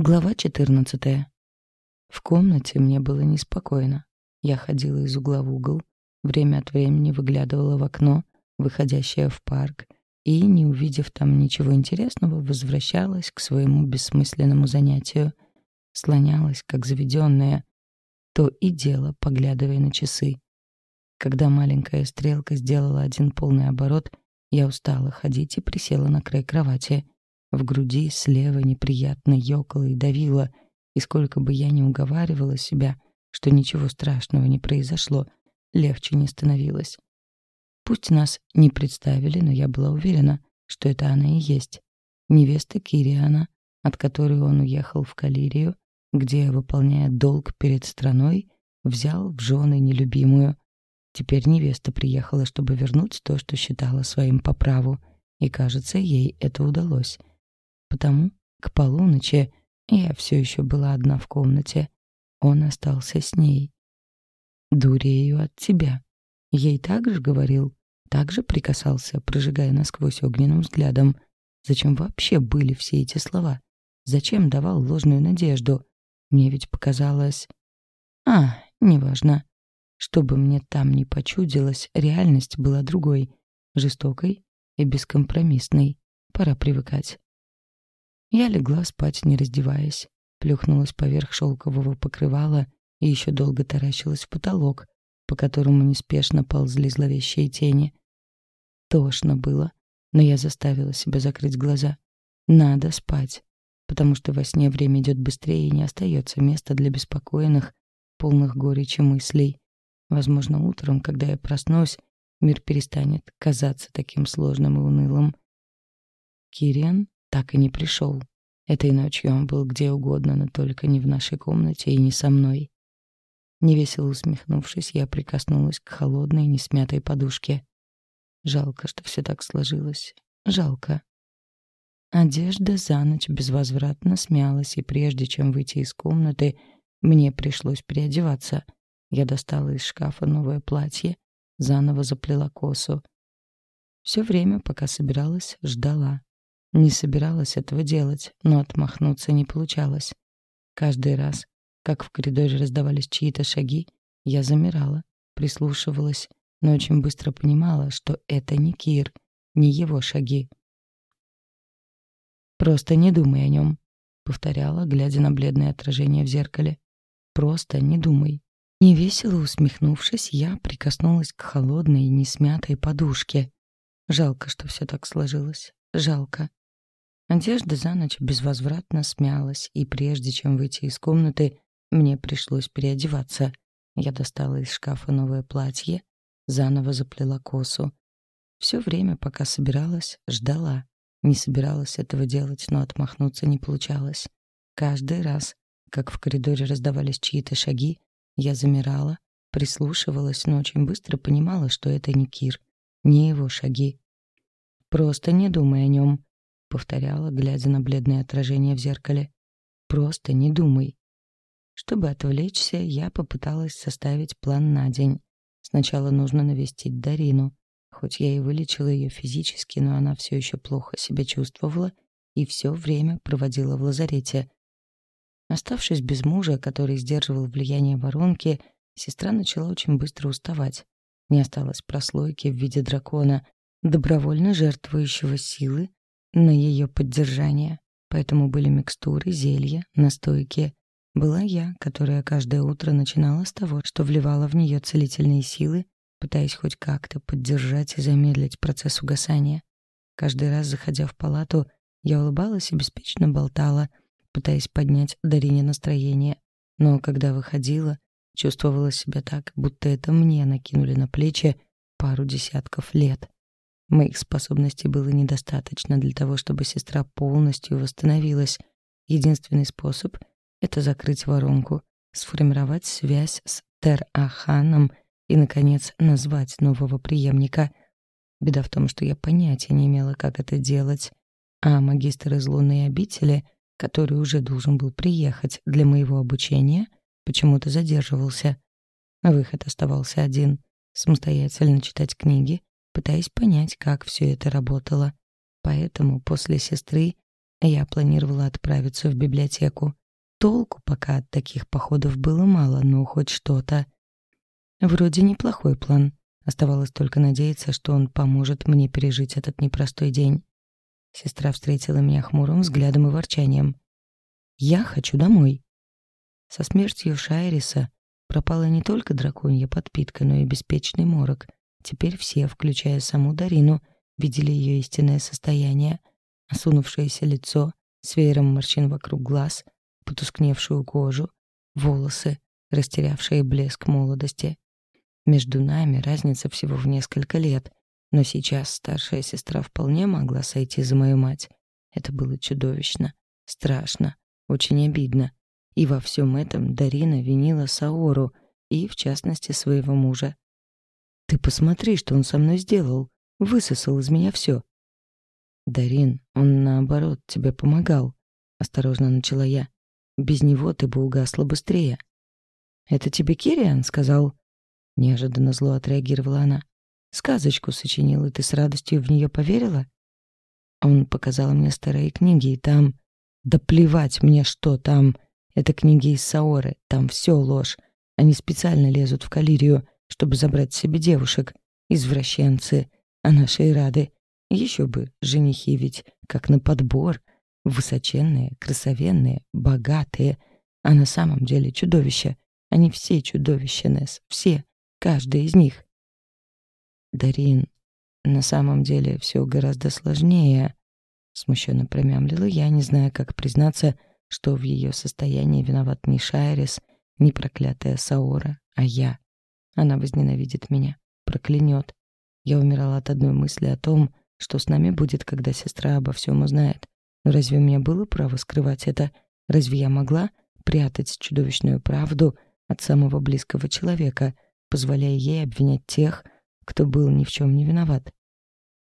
Глава 14. В комнате мне было неспокойно. Я ходила из угла в угол, время от времени выглядывала в окно, выходящее в парк, и, не увидев там ничего интересного, возвращалась к своему бессмысленному занятию. Слонялась, как заведенная, то и дело, поглядывая на часы. Когда маленькая стрелка сделала один полный оборот, я устала ходить и присела на край кровати — в груди слева неприятно ёкало и давило, и сколько бы я ни уговаривала себя, что ничего страшного не произошло, легче не становилось. Пусть нас не представили, но я была уверена, что это она и есть. Невеста Кириана, от которой он уехал в Калирию, где, выполняя долг перед страной, взял в жены нелюбимую. Теперь невеста приехала, чтобы вернуть то, что считала своим по праву, и, кажется, ей это удалось. Потому к полуночи я все еще была одна в комнате. Он остался с ней. «Дурею от тебя». Ей так же говорил, так же прикасался, прожигая насквозь огненным взглядом. Зачем вообще были все эти слова? Зачем давал ложную надежду? Мне ведь показалось... А, неважно. Чтобы мне там не почудилось, реальность была другой, жестокой и бескомпромиссной. Пора привыкать. Я легла спать, не раздеваясь, плюхнулась поверх шелкового покрывала и еще долго таращилась в потолок, по которому неспешно ползли зловещие тени. Тошно было, но я заставила себя закрыть глаза. Надо спать, потому что во сне время идет быстрее и не остается места для беспокойных, полных горечи мыслей. Возможно, утром, когда я проснусь, мир перестанет казаться таким сложным и унылым. Кириан так и не пришел. Этой ночью он был где угодно, но только не в нашей комнате и не со мной. Невесело усмехнувшись, я прикоснулась к холодной, несмятой подушке. Жалко, что все так сложилось. Жалко. Одежда за ночь безвозвратно смялась, и прежде чем выйти из комнаты, мне пришлось переодеваться. Я достала из шкафа новое платье, заново заплела косу. Все время, пока собиралась, ждала. Не собиралась этого делать, но отмахнуться не получалось. Каждый раз, как в коридоре раздавались чьи-то шаги, я замирала, прислушивалась, но очень быстро понимала, что это не Кир, не его шаги. «Просто не думай о нем», — повторяла, глядя на бледное отражение в зеркале. «Просто не думай». Невесело усмехнувшись, я прикоснулась к холодной, несмятой подушке. Жалко, что все так сложилось. Жалко. Одежда за ночь безвозвратно смялась, и прежде чем выйти из комнаты, мне пришлось переодеваться. Я достала из шкафа новое платье, заново заплела косу. Все время, пока собиралась, ждала. Не собиралась этого делать, но отмахнуться не получалось. Каждый раз, как в коридоре раздавались чьи-то шаги, я замирала, прислушивалась, но очень быстро понимала, что это не Кир, не его шаги. Просто не думай о нем, — повторяла, глядя на бледное отражение в зеркале. «Просто не думай». Чтобы отвлечься, я попыталась составить план на день. Сначала нужно навестить Дарину. Хоть я и вылечила ее физически, но она все еще плохо себя чувствовала и все время проводила в лазарете. Оставшись без мужа, который сдерживал влияние воронки, сестра начала очень быстро уставать. Не осталось прослойки в виде дракона, добровольно жертвующего силы на ее поддержание. Поэтому были микстуры, зелья, настойки. Была я, которая каждое утро начинала с того, что вливала в нее целительные силы, пытаясь хоть как-то поддержать и замедлить процесс угасания. Каждый раз, заходя в палату, я улыбалась и беспечно болтала, пытаясь поднять Дарине настроение. Но когда выходила, чувствовала себя так, будто это мне накинули на плечи пару десятков лет. Моих способностей было недостаточно для того, чтобы сестра полностью восстановилась. Единственный способ — это закрыть воронку, сформировать связь с Тер-Аханом и, наконец, назвать нового преемника. Беда в том, что я понятия не имела, как это делать, а магистр из лунной обители, который уже должен был приехать для моего обучения, почему-то задерживался. Выход оставался один — самостоятельно читать книги — пытаясь понять, как все это работало. Поэтому после сестры Я планировала отправиться в библиотеку. Толку пока от таких походов было мало, но хоть что-то. Вроде неплохой план. Оставалось только надеяться, что он поможет мне пережить этот непростой день. Сестра встретила меня хмурым взглядом и ворчанием. «Я хочу домой». Со смертью Шайриса пропала не только драконья подпитка, но и беспечный морок. Теперь все, включая саму Дарину, видели ее истинное состояние. Осунувшееся лицо, с веером морщин вокруг глаз, потускневшую кожу, волосы, растерявшие блеск молодости. Между нами разница всего в несколько лет, но сейчас старшая сестра вполне могла сойти за мою мать. Это было чудовищно, страшно, очень обидно. И во всем этом Дарина винила Саору и, в частности, своего мужа. «Ты посмотри, что он со мной сделал. Высосал из меня все. «Дарин, он, наоборот, тебе помогал», — осторожно начала я. «Без него ты бы угасла быстрее». «Это тебе Кириан сказал?» Неожиданно зло отреагировала она. «Сказочку сочинил, и ты с радостью в нее поверила?» Он показал мне старые книги, и там... Да плевать мне, что там. Это книги из Саоры, там все ложь. Они специально лезут в Калирию, чтобы забрать себе девушек. Извращенцы. А наши рады. Еще бы, женихи ведь, как на подбор. Высоченные, красовенные, богатые. А на самом деле чудовища. Они все чудовища, Несс. Все. Каждый из них. Дарин, на самом деле все гораздо сложнее. Смущенно промямлила я, не зная, как признаться, что в ее состоянии виноват не Шайрис, не проклятая Саора, а я. Она возненавидит меня, проклянет. Я умирала от одной мысли о том, что с нами будет, когда сестра обо всем узнает. Но разве мне было право скрывать это? Разве я могла прятать чудовищную правду от самого близкого человека, позволяя ей обвинять тех, кто был ни в чем не виноват?